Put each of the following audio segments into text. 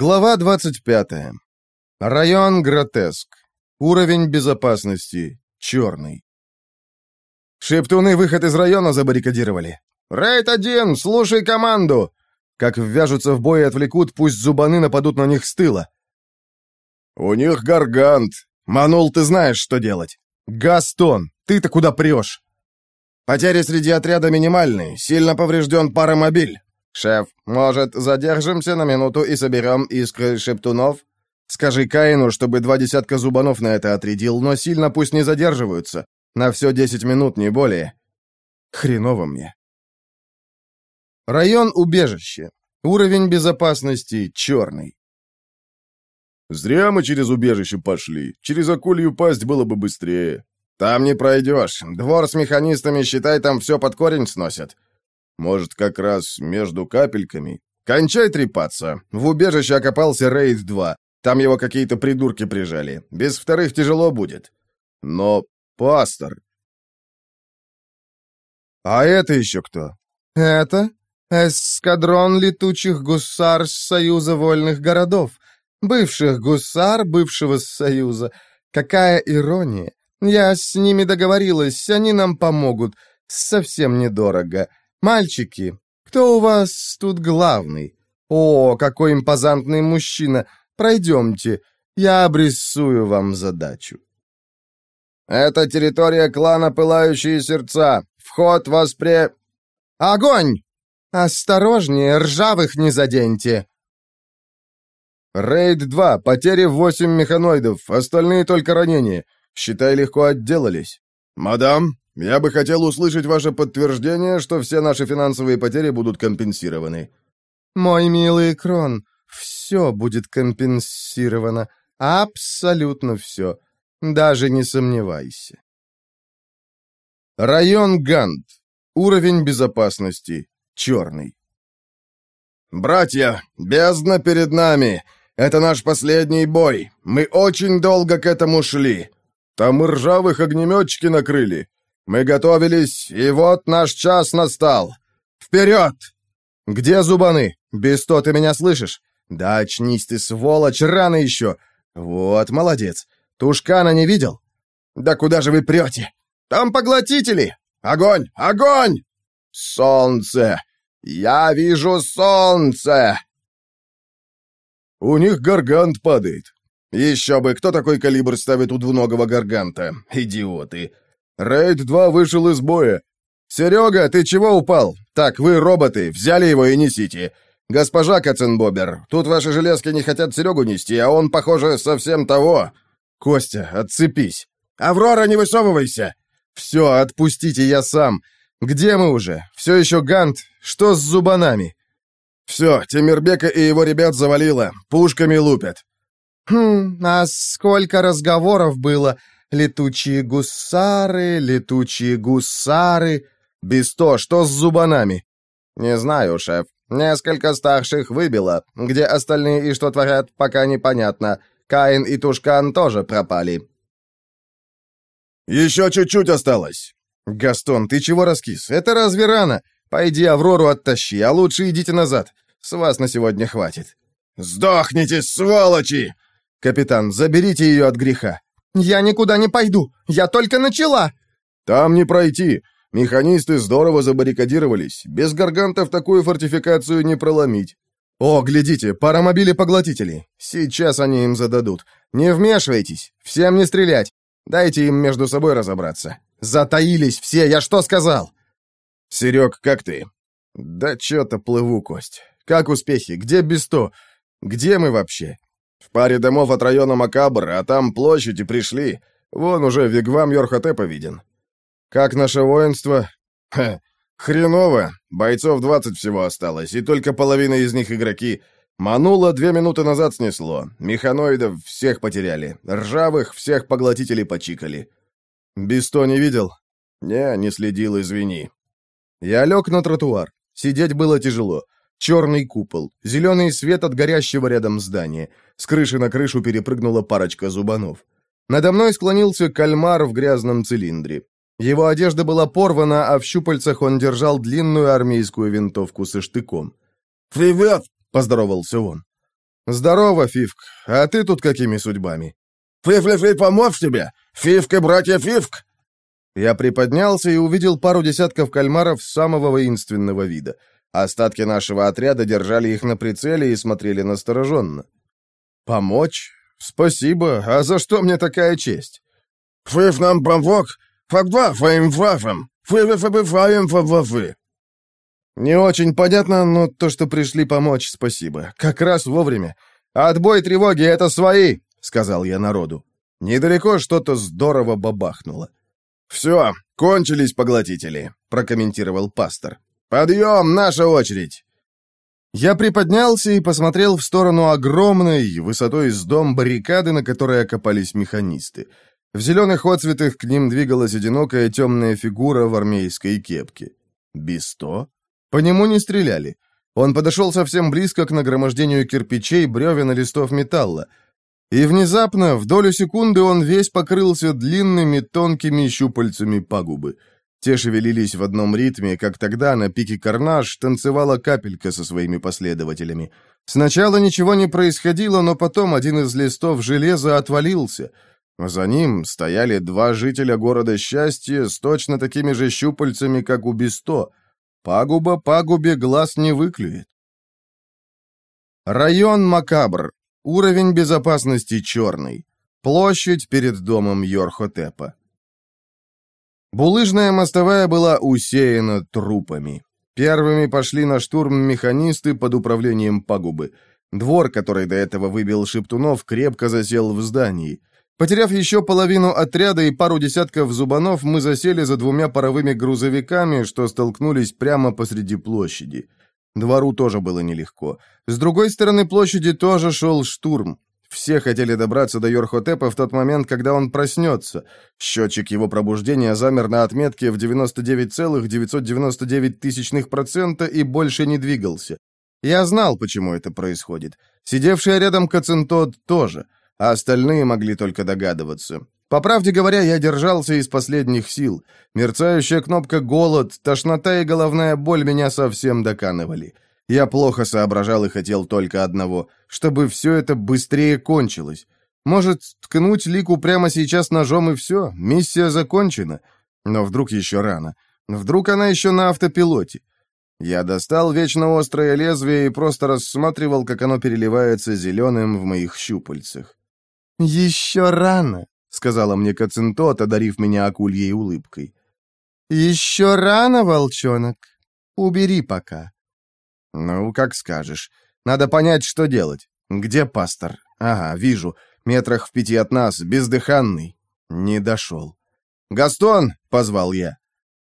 Глава 25. Район Гротеск. Уровень безопасности черный. Шептуны выход из района забаррикадировали. «Рейд один, слушай команду!» Как ввяжутся в бой и отвлекут, пусть зубаны нападут на них с тыла. «У них гаргант. Манул, ты знаешь, что делать. Гастон, ты-то куда прешь?» «Потери среди отряда минимальные. Сильно поврежден паромобиль. «Шеф, может, задержимся на минуту и соберем искры шептунов?» «Скажи Каину, чтобы два десятка зубанов на это отрядил, но сильно пусть не задерживаются. На все десять минут, не более. Хреново мне». Район убежище. Уровень безопасности черный. «Зря мы через убежище пошли. Через акулью пасть было бы быстрее». «Там не пройдешь. Двор с механистами, считай, там все под корень сносят. Может, как раз между капельками? Кончай трепаться. В убежище окопался Рейд-2. Там его какие-то придурки прижали. Без вторых тяжело будет. Но пастор... А это еще кто? Это эскадрон летучих гусар Союза вольных городов. Бывших гусар бывшего Союза. Какая ирония. Я с ними договорилась, они нам помогут. Совсем недорого. «Мальчики, кто у вас тут главный? О, какой импозантный мужчина! Пройдемте, я обрисую вам задачу». «Это территория клана Пылающие Сердца. Вход воспре...» «Огонь! Осторожнее, ржавых не заденьте!» «Рейд-2. Потери в восемь механоидов. Остальные только ранения. Считай, легко отделались. Мадам, я бы хотел услышать ваше подтверждение, что все наши финансовые потери будут компенсированы». «Мой милый Крон, все будет компенсировано. Абсолютно все. Даже не сомневайся». Район Гант. Уровень безопасности. Черный. «Братья, бездна перед нами. Это наш последний бой. Мы очень долго к этому шли. Там ржавых огнеметчики накрыли. Мы готовились, и вот наш час настал. Вперед! Где зубаны? Бесто, ты меня слышишь? Да очнись ты, сволочь, рано еще. Вот, молодец. Тушкана не видел? Да куда же вы прете? Там поглотители! Огонь! Огонь! Солнце! Я вижу солнце! У них гаргант падает. Еще бы, кто такой калибр ставит у двуногого гарганта? Идиоты! Рейд-2 вышел из боя. Серега, ты чего упал? Так, вы роботы, взяли его и несите. Госпожа Каценбобер, тут ваши железки не хотят Серегу нести, а он, похоже, совсем того. Костя, отцепись. Аврора, не высовывайся. Все, отпустите, я сам. Где мы уже? Все еще Гант? Что с зубанами? Все, Тимирбека и его ребят завалило. Пушками лупят. Хм, а сколько разговоров было летучие гусары, летучие гусары. Бесто, что с зубанами? Не знаю, шеф. Несколько старших выбило. Где остальные и что творят, пока непонятно. Каин и Тушкан тоже пропали. Еще чуть-чуть осталось. Гастон, ты чего раскис? Это разве рано? Пойди Аврору оттащи, а лучше идите назад. С вас на сегодня хватит. Сдохните, сволочи! Капитан, заберите ее от греха. «Я никуда не пойду! Я только начала!» «Там не пройти! Механисты здорово забаррикадировались. Без гаргантов такую фортификацию не проломить. О, глядите, паромобили-поглотители. Сейчас они им зададут. Не вмешивайтесь, всем не стрелять. Дайте им между собой разобраться. Затаились все, я что сказал?» «Серег, как ты?» «Да чё-то плыву, Кость. Как успехи? Где Бесто? Где мы вообще? В паре домов от района Макабр, а там площади пришли. Вон уже Вигвам Йорхотепа виден. Как наше воинство? Ха, хреново. Бойцов двадцать всего осталось, и только половина из них игроки. Манула две минуты назад снесло. Механоидов всех потеряли. Ржавых всех поглотителей почикали. Бесто не видел? Не, не следил, извини. Я лег на тротуар. Сидеть было тяжело. Черный купол, зеленый свет от горящего рядом здания. С крыши на крышу перепрыгнула парочка зубанов. Надо мной склонился кальмар в грязном цилиндре. Его одежда была порвана, а в щупальцах он держал длинную армейскую винтовку со штыком. «Привет!» — поздоровался он. «Здорово, Фивк. А ты тут какими судьбами?» «Фиф-фиф, помочь тебе! Фивка, братья Фивк!» Я приподнялся и увидел пару десятков кальмаров самого воинственного вида. Остатки нашего отряда держали их на прицеле и смотрели настороженно. «Помочь? Спасибо. А за что мне такая честь?» «Фиф нам помог, фагва фаим вафам, фиф-фиф-фаим фавафы». «Не очень понятно, но то, что пришли помочь, спасибо. Как раз вовремя. Отбой тревоги — это свои!» — сказал я народу. Недалеко что-то здорово бабахнуло. «Все, кончились поглотители», — прокомментировал пастор. «Подъем, наша очередь!» Я приподнялся и посмотрел в сторону огромной, высотой с дом баррикады, на которой окопались механисты. В зеленых отцветах к ним двигалась одинокая темная фигура в армейской кепке. Бисто? По нему не стреляли. Он подошел совсем близко к нагромождению кирпичей, бревен и листов металла. И внезапно, в долю секунды, он весь покрылся длинными тонкими щупальцами пагубы. Те шевелились в одном ритме, как тогда на пике Карнаж танцевала капелька со своими последователями. Сначала ничего не происходило, но потом один из листов железа отвалился. За ним стояли два жителя города Счастья с точно такими же щупальцами, как у Бесто. Пагуба пагубе глаз не выклюет. Район Макабр. Уровень безопасности черный. Площадь перед домом Йорхотепа. Булыжная мостовая была усеяна трупами. Первыми пошли на штурм механисты под управлением пагубы. Двор, который до этого выбил Шептунов, крепко засел в здании. Потеряв еще половину отряда и пару десятков зубанов, мы засели за двумя паровыми грузовиками, что столкнулись прямо посреди площади. Двору тоже было нелегко. С другой стороны площади тоже шел штурм. Все хотели добраться до Йорхотепа в тот момент, когда он проснется. Счетчик его пробуждения замер на отметке в 99,999% и больше не двигался. Я знал, почему это происходит. Сидевший рядом Кацинтод тоже, а остальные могли только догадываться. По правде говоря, я держался из последних сил. Мерцающая кнопка «Голод», тошнота и головная боль меня совсем доканывали. Я плохо соображал и хотел только одного, чтобы все это быстрее кончилось. Может, ткнуть Лику прямо сейчас ножом и все, миссия закончена. Но вдруг еще рано. Вдруг она еще на автопилоте. Я достал вечно острое лезвие и просто рассматривал, как оно переливается зеленым в моих щупальцах. «Еще рано», — сказала мне Кацинтот, одарив меня акульей улыбкой. «Еще рано, волчонок. Убери пока». «Ну, как скажешь. Надо понять, что делать. Где пастор? Ага, вижу. Метрах в пяти от нас, бездыханный. Не дошел». «Гастон!» — позвал я.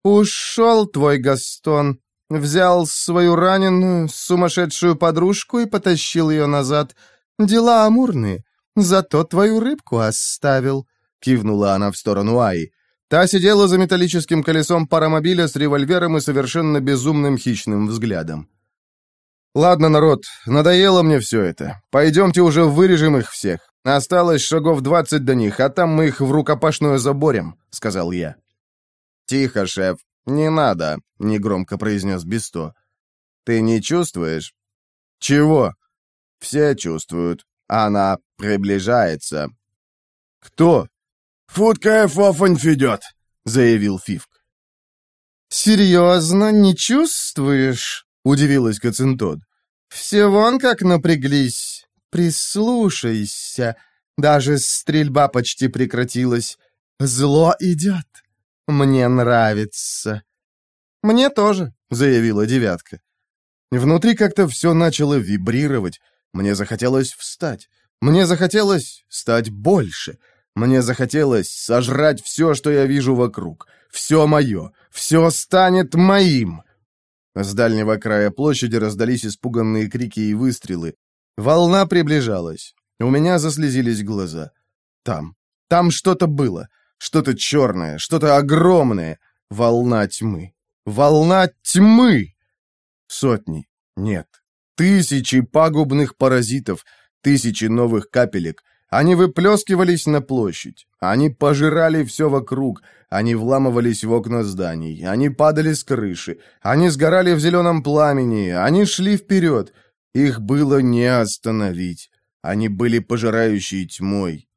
«Ушел твой Гастон. Взял свою раненую, сумасшедшую подружку и потащил ее назад. Дела амурные. Зато твою рыбку оставил». — кивнула она в сторону Аи. Та сидела за металлическим колесом паромобиля с револьвером и совершенно безумным хищным взглядом. «Ладно, народ, надоело мне все это. Пойдемте уже вырежем их всех. Осталось шагов двадцать до них, а там мы их в рукопашную заборем», — сказал я. «Тихо, шеф, не надо», — негромко произнес Бесто. «Ты не чувствуешь?» «Чего?» «Все чувствуют. Она приближается». «Кто?» «Футка фофонь ведет», — заявил Фивк. «Серьезно, не чувствуешь?» — удивилась Кацинтод. «Все вон как напряглись. Прислушайся. Даже стрельба почти прекратилась. Зло идет. Мне нравится». «Мне тоже», — заявила девятка. Внутри как-то все начало вибрировать. Мне захотелось встать. Мне захотелось стать больше — мне захотелось сожрать все, что я вижу вокруг. Все мое. Все станет моим. С дальнего края площади раздались испуганные крики и выстрелы. Волна приближалась. У меня заслезились глаза. Там. Там что-то было. Что-то черное, что-то огромное. Волна тьмы. Волна тьмы! Сотни. Нет. Тысячи пагубных паразитов. Тысячи новых капелек — они выплескивались на площадь. Они пожирали все вокруг. Они вламывались в окна зданий. Они падали с крыши. Они сгорали в зеленом пламени. Они шли вперед. Их было не остановить. Они были пожирающие тьмой.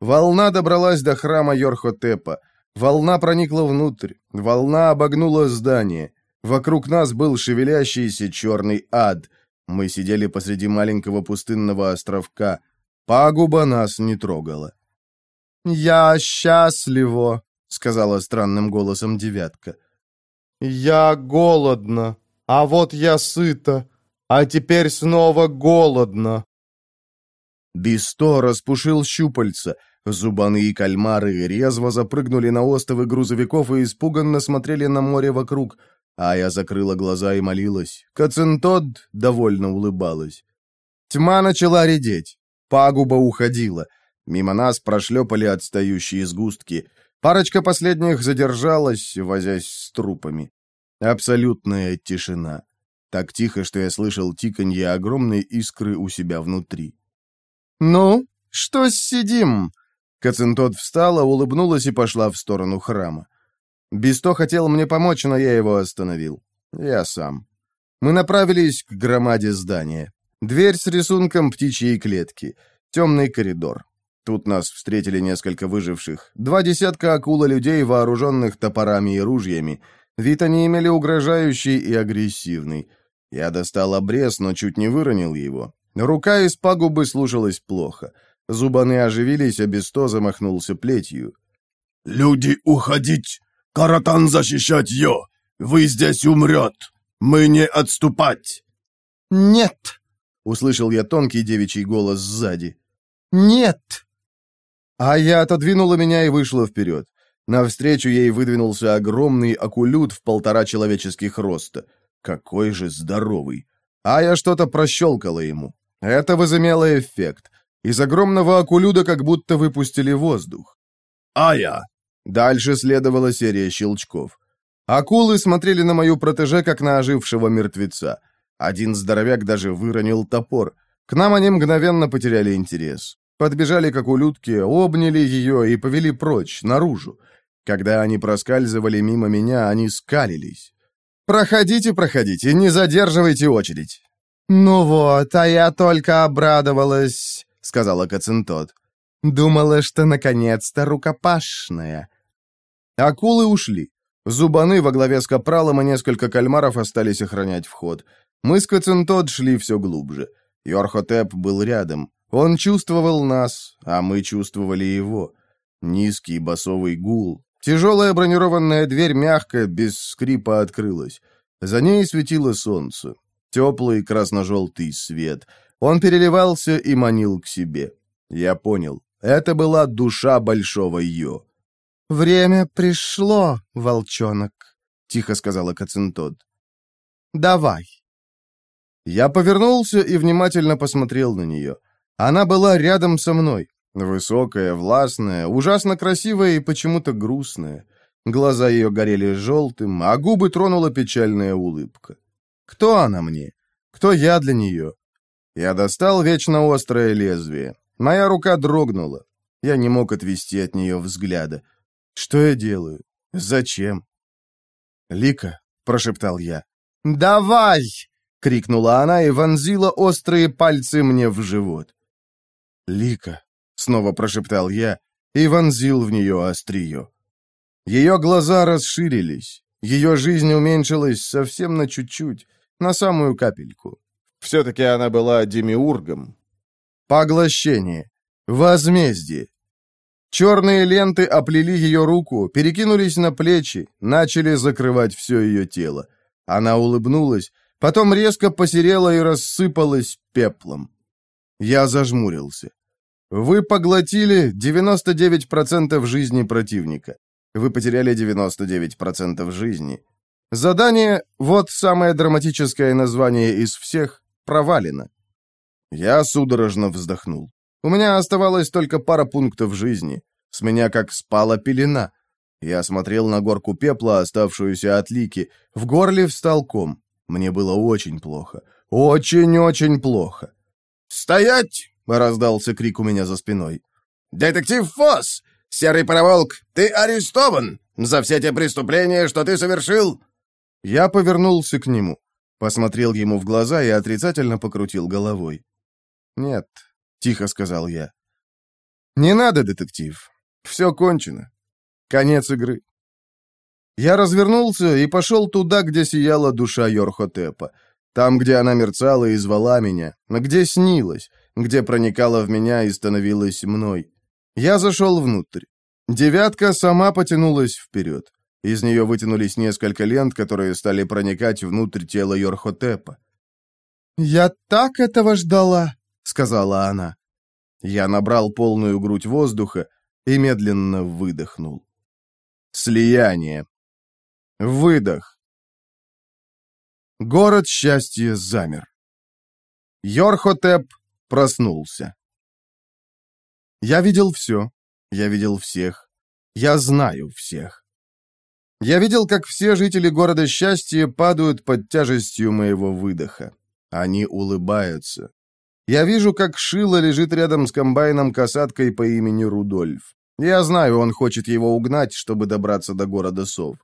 Волна добралась до храма Йорхотепа. Волна проникла внутрь. Волна обогнула здание. Вокруг нас был шевелящийся черный ад. Мы сидели посреди маленького пустынного островка. Пагуба нас не трогала. «Я счастливо», — сказала странным голосом девятка. «Я голодна, а вот я сыта, а теперь снова голодна». Бисто распушил щупальца. Зубаные кальмары резво запрыгнули на остовы грузовиков и испуганно смотрели на море вокруг. А я закрыла глаза и молилась. Кацинтод довольно улыбалась. Тьма начала редеть. Пагуба уходила. Мимо нас прошлепали отстающие сгустки. Парочка последних задержалась, возясь с трупами. Абсолютная тишина. Так тихо, что я слышал тиканье огромной искры у себя внутри. «Ну, что сидим?» Кацинтот встала, улыбнулась и пошла в сторону храма. Бесто хотел мне помочь, но я его остановил. Я сам. Мы направились к громаде здания. Дверь с рисунком птичьей клетки. Темный коридор. Тут нас встретили несколько выживших. Два десятка акула людей, вооруженных топорами и ружьями. Вид они имели угрожающий и агрессивный. Я достал обрез, но чуть не выронил его. Рука из пагубы слушалась плохо. Зубаны оживились, а Бесто замахнулся плетью. «Люди, уходить! Каратан защищать ее! Вы здесь умрет! Мы не отступать!» «Нет!» — услышал я тонкий девичий голос сзади. «Нет!» А я отодвинула меня и вышла вперед. Навстречу ей выдвинулся огромный акулют в полтора человеческих роста. Какой же здоровый! А я что-то прощелкала ему. Это возымело эффект. Из огромного акулюда как будто выпустили воздух. «Ая!» Дальше следовала серия щелчков. Акулы смотрели на мою протеже, как на ожившего мертвеца. Один здоровяк даже выронил топор. К нам они мгновенно потеряли интерес. Подбежали к акулютке, обняли ее и повели прочь, наружу. Когда они проскальзывали мимо меня, они скалились. «Проходите, проходите, не задерживайте очередь». «Ну вот, а я только обрадовалась», — сказала Кацинтот. «Думала, что наконец-то рукопашная». Акулы ушли. Зубаны во главе с капралом и несколько кальмаров остались охранять вход. Мы с Кацинтот шли все глубже. Йорхотеп был рядом. Он чувствовал нас, а мы чувствовали его. Низкий басовый гул. Тяжелая бронированная дверь мягко, без скрипа открылась. За ней светило солнце. Теплый красно-желтый свет. Он переливался и манил к себе. Я понял. Это была душа большого Йо. «Время пришло, волчонок», — тихо сказала Кацинтод. «Давай». Я повернулся и внимательно посмотрел на нее. Она была рядом со мной. Высокая, властная, ужасно красивая и почему-то грустная. Глаза ее горели желтым, а губы тронула печальная улыбка. Кто она мне? Кто я для нее? Я достал вечно острое лезвие. Моя рука дрогнула. Я не мог отвести от нее взгляда. Что я делаю? Зачем? «Лика», — прошептал я. «Давай!» — крикнула она и вонзила острые пальцы мне в живот. «Лика», — снова прошептал я и вонзил в нее острие. Ее глаза расширились, ее жизнь уменьшилась совсем на чуть-чуть, на самую капельку. Все-таки она была демиургом. Поглощение. Возмездие. Черные ленты оплели ее руку, перекинулись на плечи, начали закрывать все ее тело. Она улыбнулась, потом резко посерела и рассыпалась пеплом. Я зажмурился. Вы поглотили 99% жизни противника. Вы потеряли 99% жизни. Задание, вот самое драматическое название из всех, провалено. Я судорожно вздохнул. У меня оставалось только пара пунктов жизни. С меня как спала пелена. Я смотрел на горку пепла, оставшуюся от лики. В горле встал ком. Мне было очень плохо. Очень-очень плохо. «Стоять!» — раздался крик у меня за спиной. «Детектив Фосс! Серый пароволк, ты арестован за все те преступления, что ты совершил!» Я повернулся к нему, посмотрел ему в глаза и отрицательно покрутил головой. «Нет, — тихо сказал я. «Не надо, детектив. Все кончено. Конец игры». Я развернулся и пошел туда, где сияла душа Йорхотепа. Там, где она мерцала и звала меня, где снилась, где проникала в меня и становилась мной. Я зашел внутрь. Девятка сама потянулась вперед. Из нее вытянулись несколько лент, которые стали проникать внутрь тела Йорхотепа. «Я так этого ждала», — сказала она. Я набрал полную грудь воздуха и медленно выдохнул. Слияние. Выдох. Город счастья замер. Йорхотеп проснулся. Я видел все. Я видел всех. Я знаю всех. Я видел, как все жители города счастья падают под тяжестью моего выдоха. Они улыбаются. Я вижу, как Шило лежит рядом с комбайном-касаткой по имени Рудольф. Я знаю, он хочет его угнать, чтобы добраться до города сов.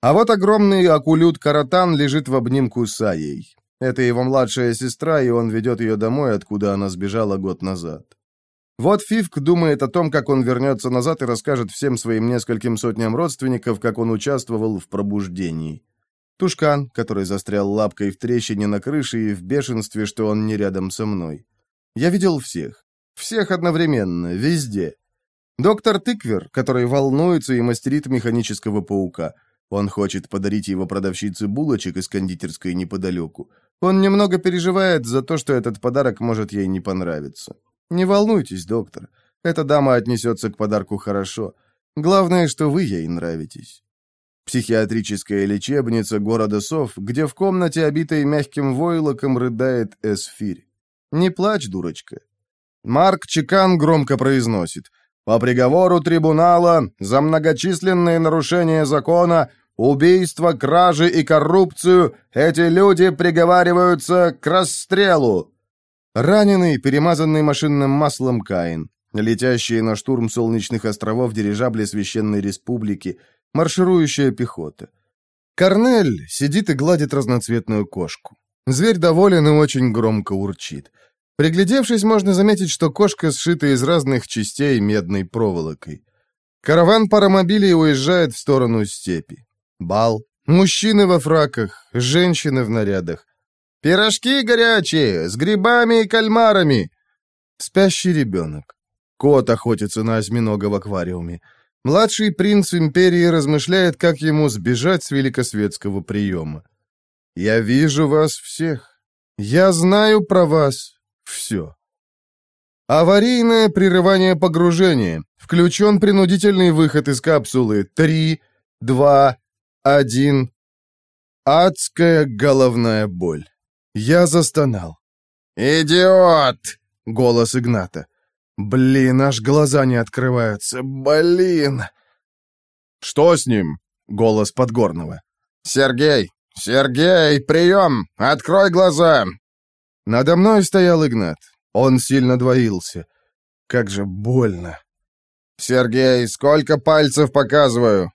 А вот огромный акулют Каратан лежит в обнимку с Аей. Это его младшая сестра, и он ведет ее домой, откуда она сбежала год назад. Вот Фивк думает о том, как он вернется назад и расскажет всем своим нескольким сотням родственников, как он участвовал в пробуждении. Тушкан, который застрял лапкой в трещине на крыше и в бешенстве, что он не рядом со мной. Я видел всех. Всех одновременно, везде. Доктор Тыквер, который волнуется и мастерит механического паука. Он хочет подарить его продавщице булочек из кондитерской неподалеку. Он немного переживает за то, что этот подарок может ей не понравиться. Не волнуйтесь, доктор. Эта дама отнесется к подарку хорошо. Главное, что вы ей нравитесь. Психиатрическая лечебница города Сов, где в комнате, обитой мягким войлоком, рыдает Эсфирь. Не плачь, дурочка. Марк Чекан громко произносит. По приговору трибунала за многочисленные нарушения закона, убийство, кражи и коррупцию эти люди приговариваются к расстрелу. Раненый, перемазанный машинным маслом Каин, летящие на штурм солнечных островов дирижабли Священной Республики, марширующая пехота. Корнель сидит и гладит разноцветную кошку. Зверь доволен и очень громко урчит. Приглядевшись, можно заметить, что кошка сшита из разных частей медной проволокой. Караван паромобилей уезжает в сторону степи. Бал. Мужчины во фраках, женщины в нарядах. Пирожки горячие, с грибами и кальмарами. Спящий ребенок. Кот охотится на осьминога в аквариуме. Младший принц империи размышляет, как ему сбежать с великосветского приема. «Я вижу вас всех. Я знаю про вас все». Аварийное прерывание погружения. Включен принудительный выход из капсулы. Три, два, один. Адская головная боль. Я застонал. «Идиот!» — голос Игната. «Блин, аж глаза не открываются. Блин!» «Что с ним?» — голос Подгорного. «Сергей! Сергей, прием! Открой глаза!» Надо мной стоял Игнат. Он сильно двоился. Как же больно. «Сергей, сколько пальцев показываю?»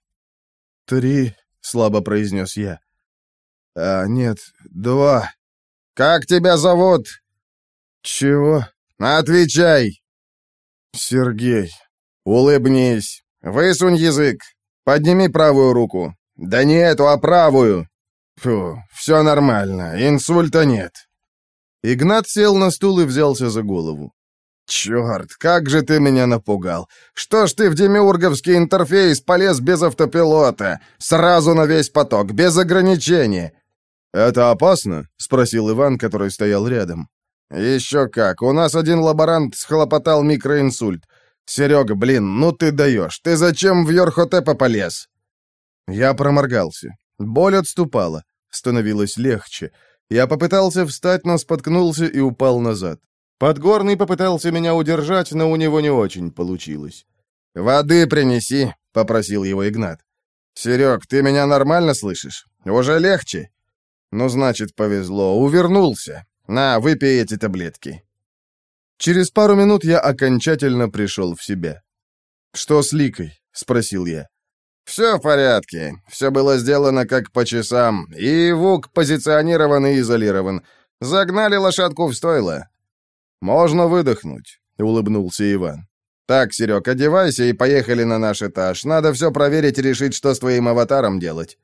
«Три», — слабо произнес я. «А, нет, два». «Как тебя зовут?» «Чего?» «Отвечай!» «Сергей». «Улыбнись. Высунь язык. Подними правую руку». «Да не эту, а правую». «Фу, все нормально. Инсульта нет». Игнат сел на стул и взялся за голову. «Черт, как же ты меня напугал! Что ж ты в демиурговский интерфейс полез без автопилота? Сразу на весь поток, без ограничения!» «Это опасно?» — спросил Иван, который стоял рядом. «Еще как. У нас один лаборант схлопотал микроинсульт. Серега, блин, ну ты даешь. Ты зачем в Йорхотепа полез?» Я проморгался. Боль отступала. Становилось легче. Я попытался встать, но споткнулся и упал назад. Подгорный попытался меня удержать, но у него не очень получилось. «Воды принеси», — попросил его Игнат. «Серег, ты меня нормально слышишь? Уже легче?» «Ну, значит, повезло. Увернулся. На, выпей эти таблетки». Через пару минут я окончательно пришел в себя. «Что с Ликой?» — спросил я. «Все в порядке. Все было сделано как по часам. И ВУК позиционирован и изолирован. Загнали лошадку в стойло». «Можно выдохнуть», — улыбнулся Иван. «Так, Серег, одевайся и поехали на наш этаж. Надо все проверить и решить, что с твоим аватаром делать».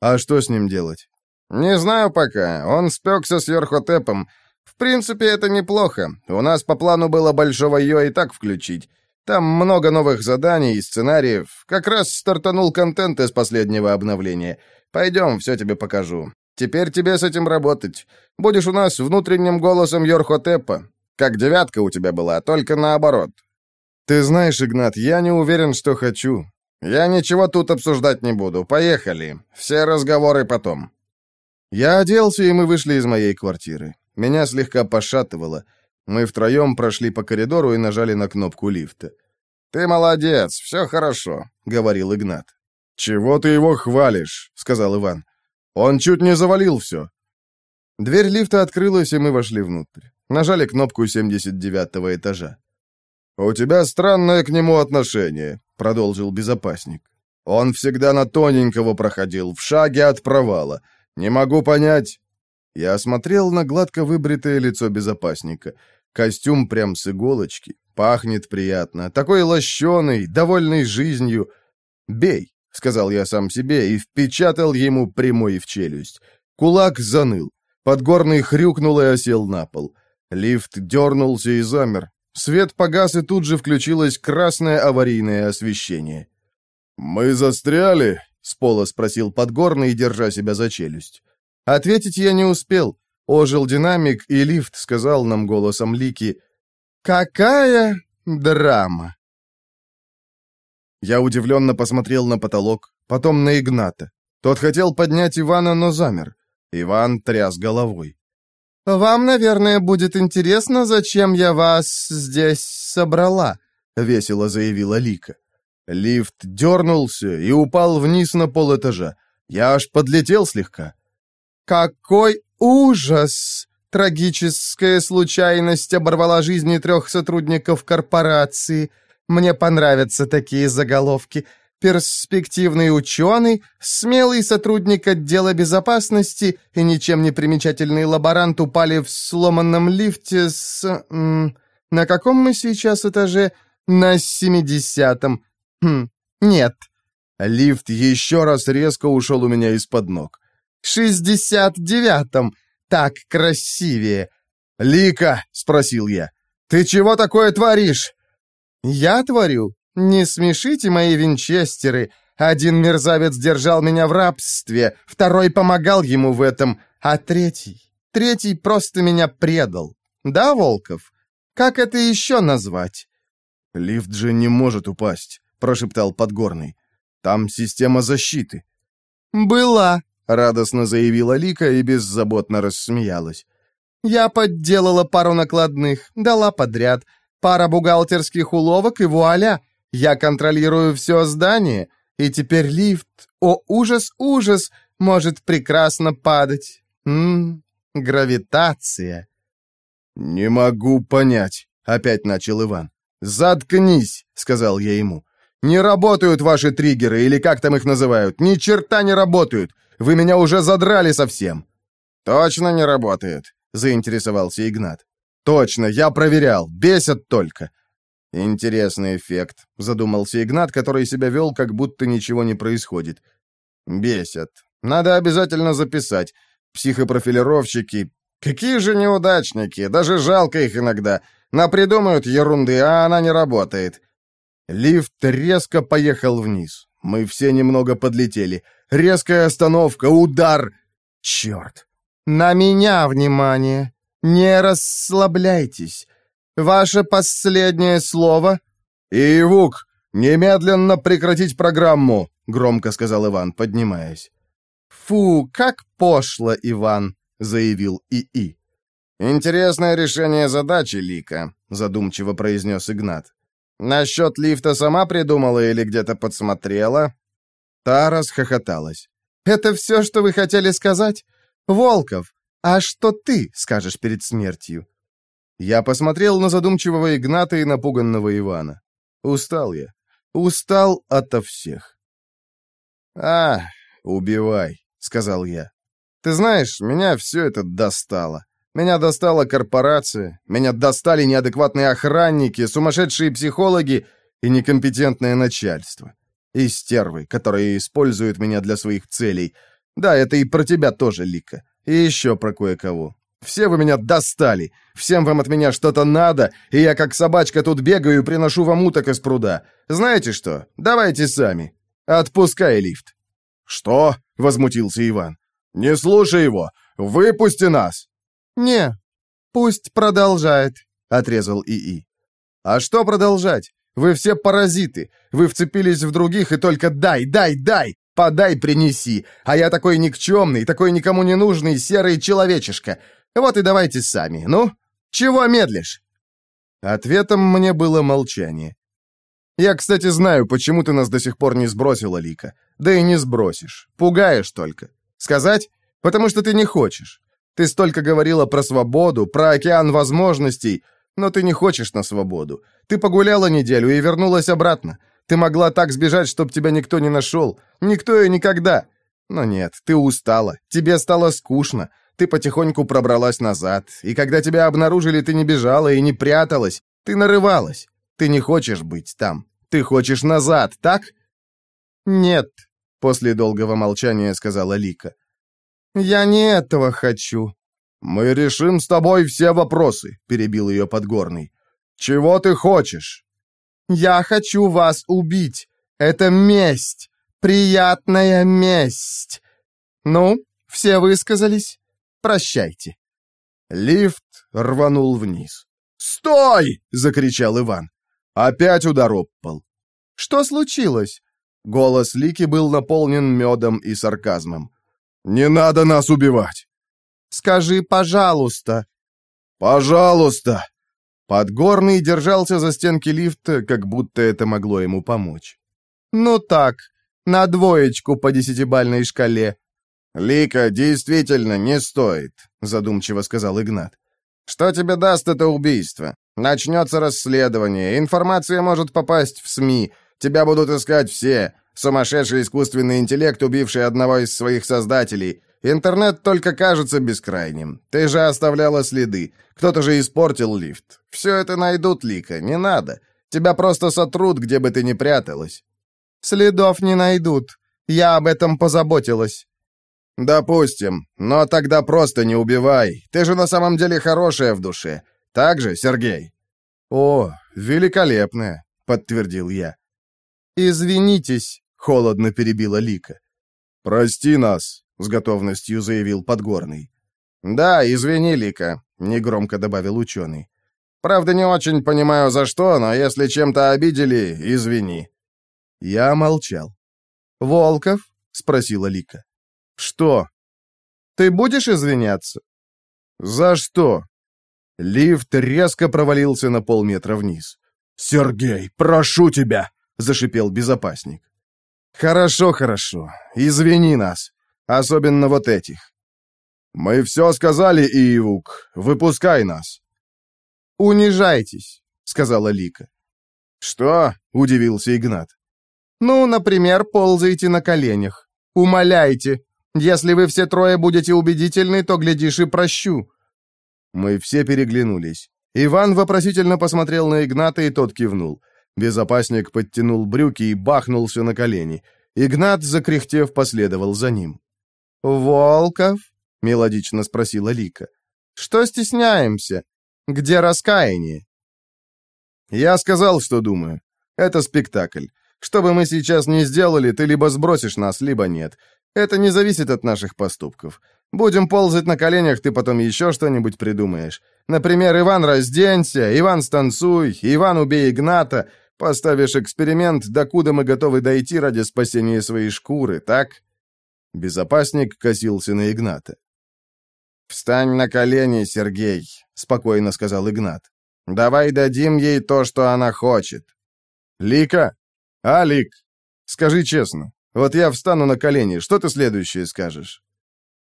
«А что с ним делать?» «Не знаю пока. Он спекся с Йорхотепом. В принципе, это неплохо. У нас по плану было Большого Йо и так включить. Там много новых заданий и сценариев. Как раз стартанул контент из последнего обновления. Пойдем, все тебе покажу. Теперь тебе с этим работать. Будешь у нас внутренним голосом Йорхотепа. Как девятка у тебя была, только наоборот. Ты знаешь, Игнат, я не уверен, что хочу. Я ничего тут обсуждать не буду. Поехали. Все разговоры потом. Я оделся, и мы вышли из моей квартиры. Меня слегка пошатывало. Мы втроем прошли по коридору и нажали на кнопку лифта. «Ты молодец, все хорошо», — говорил Игнат. «Чего ты его хвалишь?» — сказал Иван. «Он чуть не завалил все». Дверь лифта открылась, и мы вошли внутрь. Нажали кнопку 79-го этажа. «У тебя странное к нему отношение», — продолжил безопасник. «Он всегда на тоненького проходил, в шаге от провала. Не могу понять...» Я осмотрел на гладко выбритое лицо безопасника. Костюм прям с иголочки. Пахнет приятно. Такой лощеный, довольный жизнью. «Бей», — сказал я сам себе и впечатал ему прямой в челюсть. Кулак заныл. Подгорный хрюкнул и осел на пол. Лифт дернулся и замер. Свет погас, и тут же включилось красное аварийное освещение. «Мы застряли?» — с спросил Подгорный, держа себя за челюсть. Ответить я не успел. Ожил динамик, и лифт сказал нам голосом Лики «Какая драма!» Я удивленно посмотрел на потолок, потом на Игната. Тот хотел поднять Ивана, но замер. Иван тряс головой. «Вам, наверное, будет интересно, зачем я вас здесь собрала», — весело заявила Лика. Лифт дернулся и упал вниз на полэтажа. Я аж подлетел слегка. «Какой ужас!» Трагическая случайность оборвала жизни трех сотрудников корпорации. Мне понравятся такие заголовки. Перспективный ученый, смелый сотрудник отдела безопасности и ничем не примечательный лаборант упали в сломанном лифте с... М, на каком мы сейчас этаже? На семидесятом. Хм, нет. Лифт еще раз резко ушел у меня из-под ног шестьдесят девятом. Так красивее. «Лика!» — спросил я. «Ты чего такое творишь?» «Я творю? Не смешите мои винчестеры. Один мерзавец держал меня в рабстве, второй помогал ему в этом, а третий... Третий просто меня предал. Да, Волков? Как это еще назвать?» «Лифт же не может упасть», — прошептал Подгорный. «Там система защиты». «Была», — радостно заявила Лика и беззаботно рассмеялась. «Я подделала пару накладных, дала подряд, пара бухгалтерских уловок и вуаля! Я контролирую все здание, и теперь лифт, о ужас, ужас, может прекрасно падать. Ммм, гравитация!» «Не могу понять», — опять начал Иван. «Заткнись», — сказал я ему. «Не работают ваши триггеры, или как там их называют, ни черта не работают. Вы меня уже задрали совсем!» «Точно не работает», — заинтересовался Игнат. «Точно, я проверял. Бесят только». «Интересный эффект», — задумался Игнат, который себя вел, как будто ничего не происходит. «Бесят. Надо обязательно записать. Психопрофилировщики. Какие же неудачники, даже жалко их иногда. Напридумают ерунды, а она не работает». Лифт резко поехал вниз. Мы все немного подлетели. Резкая остановка, удар. Черт. На меня внимание. Не расслабляйтесь. Ваше последнее слово? Ивук, немедленно прекратить программу, громко сказал Иван, поднимаясь. Фу, как пошло, Иван, заявил ИИ. Интересное решение задачи, Лика, задумчиво произнес Игнат. Насчет лифта сама придумала или где-то подсмотрела? Та расхохоталась. «Это все, что вы хотели сказать? Волков, а что ты скажешь перед смертью?» Я посмотрел на задумчивого Игната и напуганного Ивана. Устал я. Устал ото всех. «А, убивай», — сказал я. «Ты знаешь, меня все это достало. Меня достала корпорация, меня достали неадекватные охранники, сумасшедшие психологи и некомпетентное начальство. И стервы, которые используют меня для своих целей. Да, это и про тебя тоже, Лика. И еще про кое-кого. Все вы меня достали. Всем вам от меня что-то надо, и я как собачка тут бегаю и приношу вам уток из пруда. Знаете что? Давайте сами. Отпускай лифт. Что? возмутился Иван. Не слушай его. Выпусти нас. Не. Пусть продолжает, отрезал ИИ. А что продолжать? Вы все паразиты. Вы вцепились в других и только дай, дай, дай. Подай, принеси. А я такой никчемный, такой никому не нужный серый человечишка. Вот и давайте сами. Ну, чего медлишь?» Ответом мне было молчание. «Я, кстати, знаю, почему ты нас до сих пор не сбросила, Лика. Да и не сбросишь. Пугаешь только. Сказать? Потому что ты не хочешь. Ты столько говорила про свободу, про океан возможностей, но ты не хочешь на свободу. Ты погуляла неделю и вернулась обратно. Ты могла так сбежать, чтобы тебя никто не нашел. Никто и никогда. Но нет, ты устала. Тебе стало скучно. Ты потихоньку пробралась назад, и когда тебя обнаружили, ты не бежала и не пряталась, ты нарывалась. Ты не хочешь быть там. Ты хочешь назад, так? Нет, после долгого молчания сказала Лика. Я не этого хочу. Мы решим с тобой все вопросы, перебил ее Подгорный. Чего ты хочешь? Я хочу вас убить. Это месть. Приятная месть. Ну, все высказались? Прощайте». Лифт рванул вниз. «Стой!» — закричал Иван. Опять удар об. «Что случилось?» Голос Лики был наполнен медом и сарказмом. «Не надо нас убивать!» «Скажи, пожалуйста!» «Пожалуйста!» Подгорный держался за стенки лифта, как будто это могло ему помочь. «Ну так, на двоечку по десятибальной шкале. «Лика, действительно, не стоит», — задумчиво сказал Игнат. «Что тебе даст это убийство? Начнется расследование, информация может попасть в СМИ, тебя будут искать все. Сумасшедший искусственный интеллект, убивший одного из своих создателей. Интернет только кажется бескрайним. Ты же оставляла следы. Кто-то же испортил лифт. Все это найдут, Лика, не надо. Тебя просто сотрут, где бы ты ни пряталась». «Следов не найдут. Я об этом позаботилась». «Допустим. Но тогда просто не убивай. Ты же на самом деле хорошая в душе. Так же, Сергей?» «О, великолепная», — подтвердил я. «Извинитесь», — холодно перебила Лика. «Прости нас», — с готовностью заявил Подгорный. «Да, извини, Лика», — негромко добавил ученый. «Правда, не очень понимаю, за что, но если чем-то обидели, извини». Я молчал. «Волков?» — спросила Лика. «Что?» «Ты будешь извиняться?» «За что?» Лифт резко провалился на полметра вниз. «Сергей, прошу тебя!» — зашипел безопасник. «Хорошо, хорошо. Извини нас. Особенно вот этих». «Мы все сказали, Иевук. Выпускай нас». «Унижайтесь», — сказала Лика. «Что?» — удивился Игнат. «Ну, например, ползайте на коленях. Умоляйте. Если вы все трое будете убедительны, то, глядишь, и прощу». Мы все переглянулись. Иван вопросительно посмотрел на Игната, и тот кивнул. Безопасник подтянул брюки и бахнулся на колени. Игнат, закряхтев, последовал за ним. «Волков?» — мелодично спросила Лика. «Что стесняемся? Где раскаяние?» «Я сказал, что думаю. Это спектакль. Что бы мы сейчас ни сделали, ты либо сбросишь нас, либо нет. Это не зависит от наших поступков. Будем ползать на коленях, ты потом еще что-нибудь придумаешь. Например, Иван, разденься, Иван, станцуй, Иван, убей Игната. Поставишь эксперимент, докуда мы готовы дойти ради спасения своей шкуры, так?» Безопасник косился на Игната. «Встань на колени, Сергей», — спокойно сказал Игнат. «Давай дадим ей то, что она хочет». «Лика? А, Лик, скажи честно, вот я встану на колени, что ты следующее скажешь?»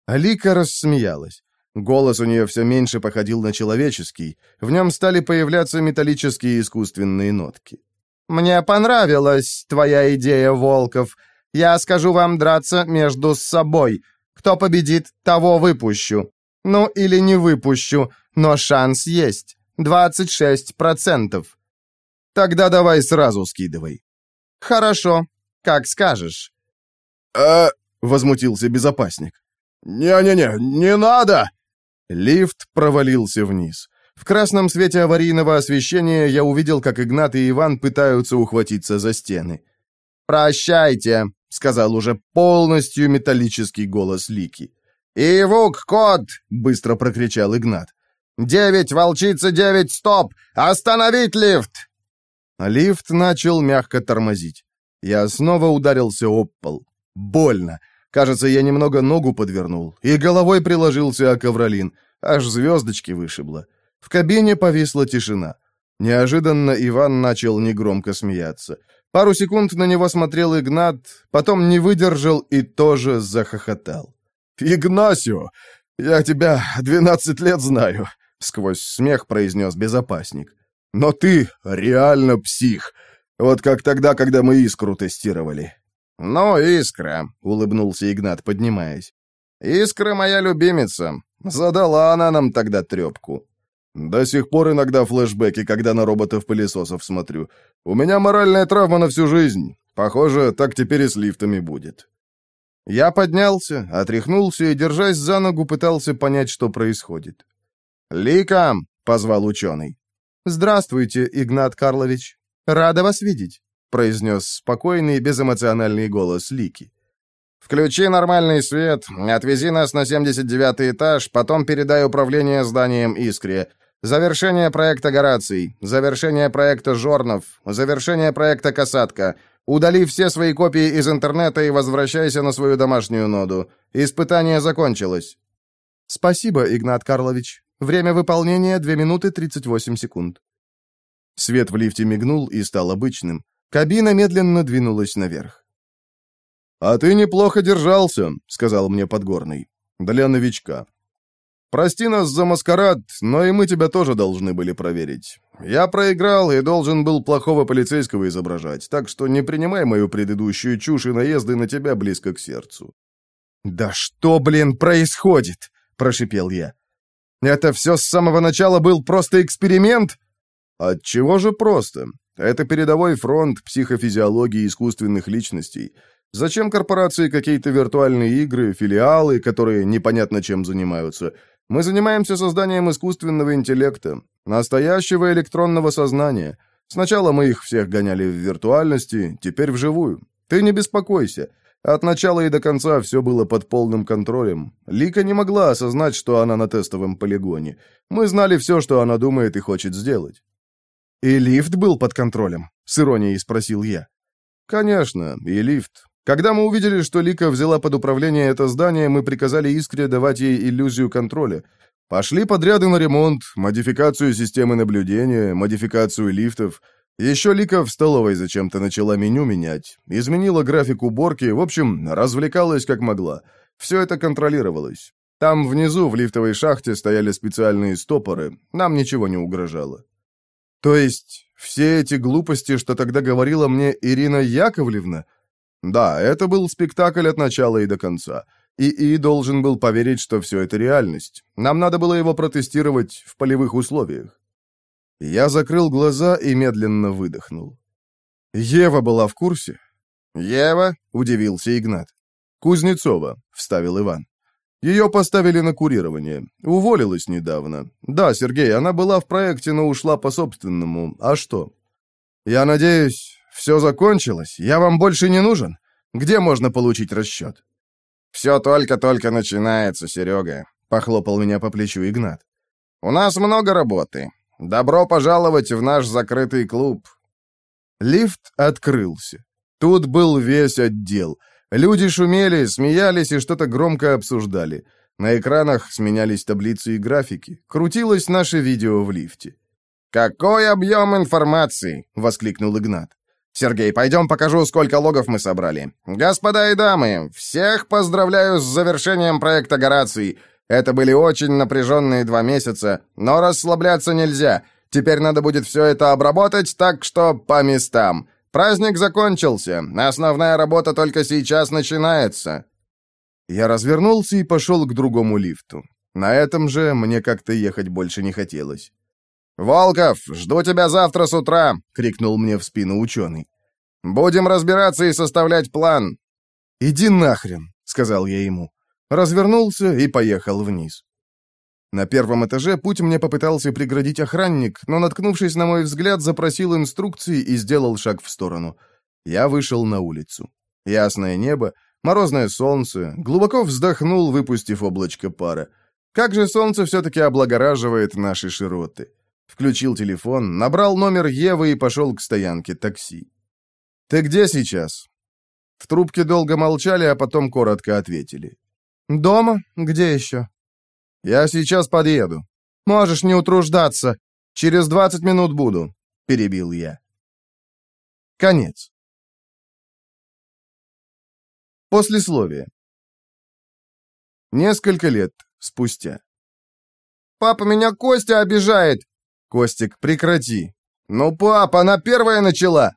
Алика рассмеялась. Голос у нее все меньше походил на человеческий, в нем стали появляться металлические искусственные нотки. «Мне понравилась твоя идея, Волков. Я скажу вам драться между собой. Кто победит, того выпущу. Ну или не выпущу, но шанс есть. 26%. Тогда давай сразу скидывай. Хорошо, как скажешь. «А...» — возмутился безопасник. «Не-не-не, не надо!» Лифт провалился вниз. В красном свете аварийного освещения я увидел, как Игнат и Иван пытаются ухватиться за стены. «Прощайте», — сказал уже полностью металлический голос Лики. «Ивук, код!» — быстро прокричал Игнат. «Девять, волчица, девять, стоп! Остановить лифт!» Лифт начал мягко тормозить. Я снова ударился об пол. Больно. Кажется, я немного ногу подвернул. И головой приложился о ковролин. Аж звездочки вышибло. В кабине повисла тишина. Неожиданно Иван начал негромко смеяться. Пару секунд на него смотрел Игнат, потом не выдержал и тоже захохотал. «Игнасио, я тебя двенадцать лет знаю», — сквозь смех произнес безопасник. «Но ты реально псих. Вот как тогда, когда мы искру тестировали». «Ну, искра», — улыбнулся Игнат, поднимаясь. «Искра моя любимица. Задала она нам тогда трепку». До сих пор иногда флешбеки, когда на роботов-пылесосов смотрю. У меня моральная травма на всю жизнь. Похоже, так теперь и с лифтами будет. Я поднялся, отряхнулся и, держась за ногу, пытался понять, что происходит. «Лика!» — позвал ученый. «Здравствуйте, Игнат Карлович. Рада вас видеть», — произнес спокойный, безэмоциональный голос Лики. «Включи нормальный свет, отвези нас на 79 этаж, потом передай управление зданием Искре. Завершение проекта Гораций, завершение проекта Жорнов, завершение проекта Касатка. Удали все свои копии из интернета и возвращайся на свою домашнюю ноду. Испытание закончилось. Спасибо, Игнат Карлович. Время выполнения 2 минуты 38 секунд. Свет в лифте мигнул и стал обычным. Кабина медленно двинулась наверх. «А ты неплохо держался», — сказал мне Подгорный. «Для новичка. Прости нас за маскарад, но и мы тебя тоже должны были проверить. Я проиграл и должен был плохого полицейского изображать, так что не принимай мою предыдущую чушь и наезды на тебя близко к сердцу». «Да что, блин, происходит?» — прошипел я. «Это все с самого начала был просто эксперимент?» «Отчего же просто? Это передовой фронт психофизиологии искусственных личностей». Зачем корпорации какие-то виртуальные игры, филиалы, которые непонятно чем занимаются? Мы занимаемся созданием искусственного интеллекта, настоящего электронного сознания. Сначала мы их всех гоняли в виртуальности, теперь вживую. Ты не беспокойся. От начала и до конца все было под полным контролем. Лика не могла осознать, что она на тестовом полигоне. Мы знали все, что она думает и хочет сделать. «И лифт был под контролем?» — с иронией спросил я. «Конечно, и лифт. Когда мы увидели, что Лика взяла под управление это здание, мы приказали Искре давать ей иллюзию контроля. Пошли подряды на ремонт, модификацию системы наблюдения, модификацию лифтов. Еще Лика в столовой зачем-то начала меню менять, изменила график уборки, в общем, развлекалась как могла. Все это контролировалось. Там внизу, в лифтовой шахте, стояли специальные стопоры, нам ничего не угрожало. То есть, все эти глупости, что тогда говорила мне Ирина Яковлевна, да, это был спектакль от начала и до конца. ИИ должен был поверить, что все это реальность. Нам надо было его протестировать в полевых условиях. Я закрыл глаза и медленно выдохнул. Ева была в курсе? Ева? Удивился Игнат. Кузнецова, вставил Иван. Ее поставили на курирование. Уволилась недавно. Да, Сергей, она была в проекте, но ушла по собственному. А что? Я надеюсь, все закончилось? Я вам больше не нужен? Где можно получить расчет?» «Все только-только начинается, Серега», — похлопал меня по плечу Игнат. «У нас много работы. Добро пожаловать в наш закрытый клуб». Лифт открылся. Тут был весь отдел. Люди шумели, смеялись и что-то громко обсуждали. На экранах сменялись таблицы и графики. Крутилось наше видео в лифте. «Какой объем информации!» — воскликнул Игнат. «Сергей, пойдем покажу, сколько логов мы собрали. Господа и дамы, всех поздравляю с завершением проекта Гораций. Это были очень напряженные два месяца, но расслабляться нельзя. Теперь надо будет все это обработать, так что по местам. Праздник закончился, основная работа только сейчас начинается». Я развернулся и пошел к другому лифту. На этом же мне как-то ехать больше не хотелось. «Волков, жду тебя завтра с утра!» — крикнул мне в спину ученый. «Будем разбираться и составлять план». «Иди нахрен!» — сказал я ему. Развернулся и поехал вниз. На первом этаже путь мне попытался преградить охранник, но, наткнувшись на мой взгляд, запросил инструкции и сделал шаг в сторону. Я вышел на улицу. Ясное небо, морозное солнце, глубоко вздохнул, выпустив облачко пара. Как же солнце все-таки облагораживает наши широты. Включил телефон, набрал номер Евы и пошел к стоянке такси. «Ты где сейчас?» В трубке долго молчали, а потом коротко ответили. «Дома? Где еще?» «Я сейчас подъеду». «Можешь не утруждаться. Через двадцать минут буду», — перебил я. Конец. Послесловие. Несколько лет спустя. «Папа, меня Костя обижает!» «Костик, прекрати!» «Ну, папа, она первая начала!»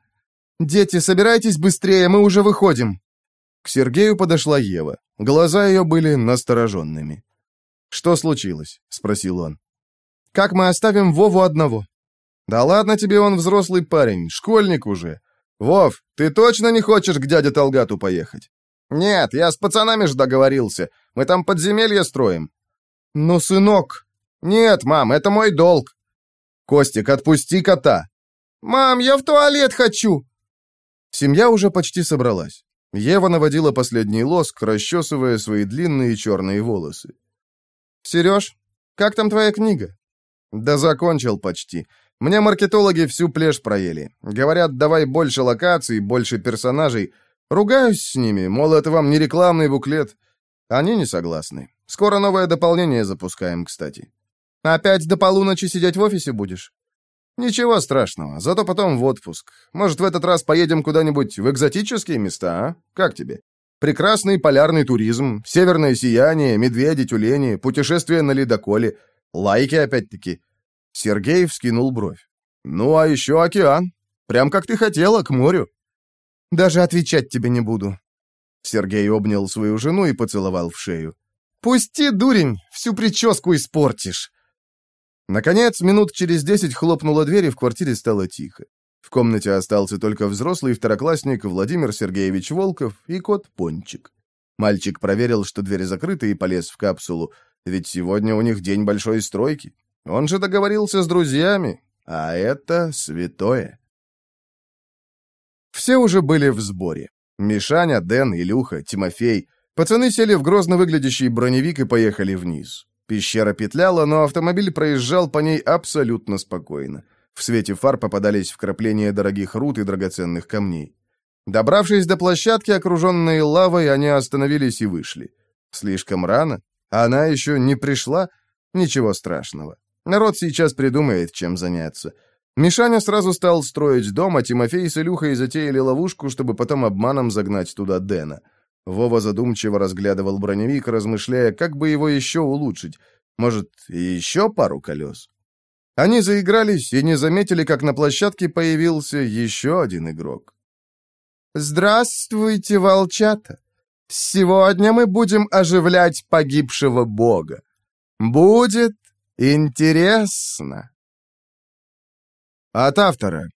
«Дети, собирайтесь быстрее, мы уже выходим!» К Сергею подошла Ева. Глаза ее были настороженными. «Что случилось?» — спросил он. «Как мы оставим Вову одного?» «Да ладно тебе, он взрослый парень, школьник уже. Вов, ты точно не хочешь к дяде Талгату поехать?» «Нет, я с пацанами же договорился. Мы там подземелье строим». «Ну, сынок...» «Нет, мам, это мой долг». «Костик, отпусти кота». «Мам, я в туалет хочу!» Семья уже почти собралась. Ева наводила последний лоск, расчесывая свои длинные черные волосы. «Сереж, как там твоя книга?» «Да закончил почти. Мне маркетологи всю плешь проели. Говорят, давай больше локаций, больше персонажей. Ругаюсь с ними, мол, это вам не рекламный буклет. Они не согласны. Скоро новое дополнение запускаем, кстати. Опять до полуночи сидеть в офисе будешь? Ничего страшного, зато потом в отпуск. Может, в этот раз поедем куда-нибудь в экзотические места, а? Как тебе? Прекрасный полярный туризм, северное сияние, медведи, тюлени, путешествие на ледоколе, лайки опять-таки. Сергей вскинул бровь. Ну, а еще океан. Прям как ты хотела, к морю. Даже отвечать тебе не буду». Сергей обнял свою жену и поцеловал в шею. «Пусти, дурень, всю прическу испортишь!» Наконец, минут через десять хлопнула дверь, и в квартире стало тихо. В комнате остался только взрослый второклассник Владимир Сергеевич Волков и кот Пончик. Мальчик проверил, что дверь закрыта, и полез в капсулу, ведь сегодня у них день большой стройки. Он же договорился с друзьями, а это святое. Все уже были в сборе. Мишаня, Дэн, Илюха, Тимофей. Пацаны сели в грозно выглядящий броневик и поехали вниз. Пещера петляла, но автомобиль проезжал по ней абсолютно спокойно. В свете фар попадались вкрапления дорогих руд и драгоценных камней. Добравшись до площадки, окруженной лавой, они остановились и вышли. Слишком рано? Она еще не пришла? Ничего страшного. Народ сейчас придумает, чем заняться. Мишаня сразу стал строить дом, а Тимофей с Илюхой затеяли ловушку, чтобы потом обманом загнать туда Дэна. Вова задумчиво разглядывал броневик, размышляя, как бы его еще улучшить. Может, еще пару колес? Они заигрались и не заметили, как на площадке появился еще один игрок. «Здравствуйте, волчата! Сегодня мы будем оживлять погибшего бога. Будет интересно!» От автора.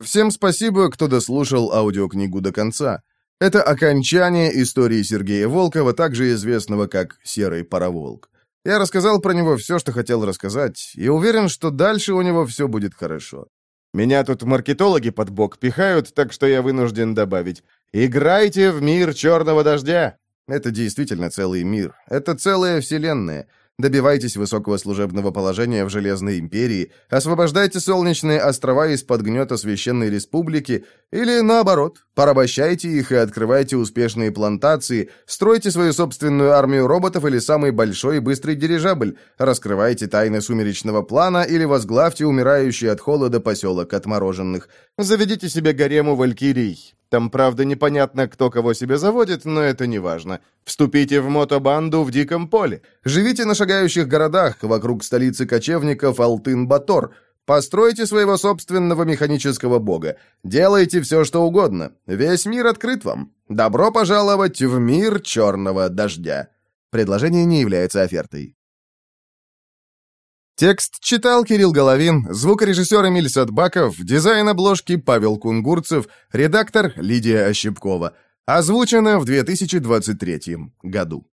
Всем спасибо, кто дослушал аудиокнигу до конца. Это окончание истории Сергея Волкова, также известного как «Серый пароволк». Я рассказал про него все, что хотел рассказать, и уверен, что дальше у него все будет хорошо. Меня тут маркетологи под бок пихают, так что я вынужден добавить «Играйте в мир черного дождя». Это действительно целый мир. Это целая вселенная — добивайтесь высокого служебного положения в Железной империи, освобождайте солнечные острова из-под гнета Священной Республики, или, наоборот, порабощайте их и открывайте успешные плантации, стройте свою собственную армию роботов или самый большой и быстрый дирижабль, раскрывайте тайны сумеречного плана или возглавьте умирающий от холода поселок отмороженных, заведите себе гарему валькирий, там, правда, непонятно, кто кого себе заводит, но это не важно. Вступите в мотобанду в диком поле. Живите на шагающих городах вокруг столицы кочевников Алтын-Батор. Постройте своего собственного механического бога. Делайте все, что угодно. Весь мир открыт вам. Добро пожаловать в мир черного дождя. Предложение не является офертой. Текст читал Кирилл Головин, звукорежиссер Эмиль Садбаков, дизайн обложки Павел Кунгурцев, редактор Лидия Ощепкова. Озвучено в 2023 году.